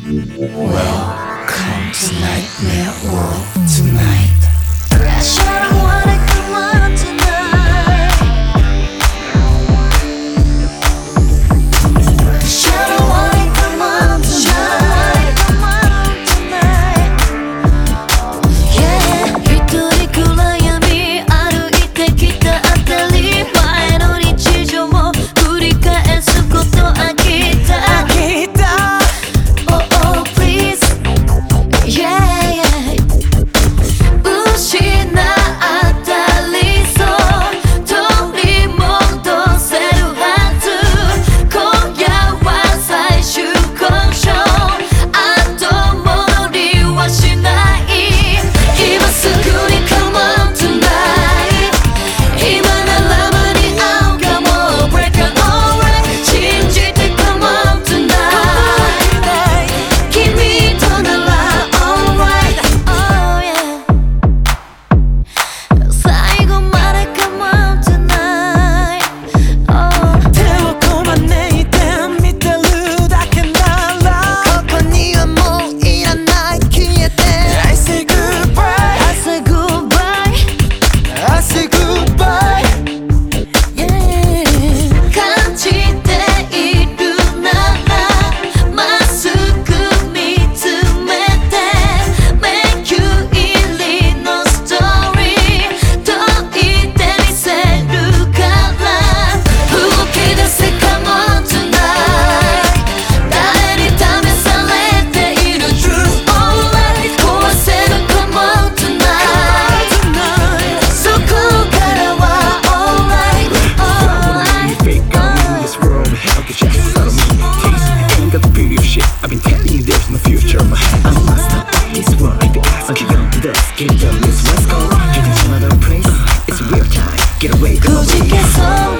Welcome to Nightmare World tonight. Sure, I wanna Yo, let's, let's go. Get another place. It's real time. Get away.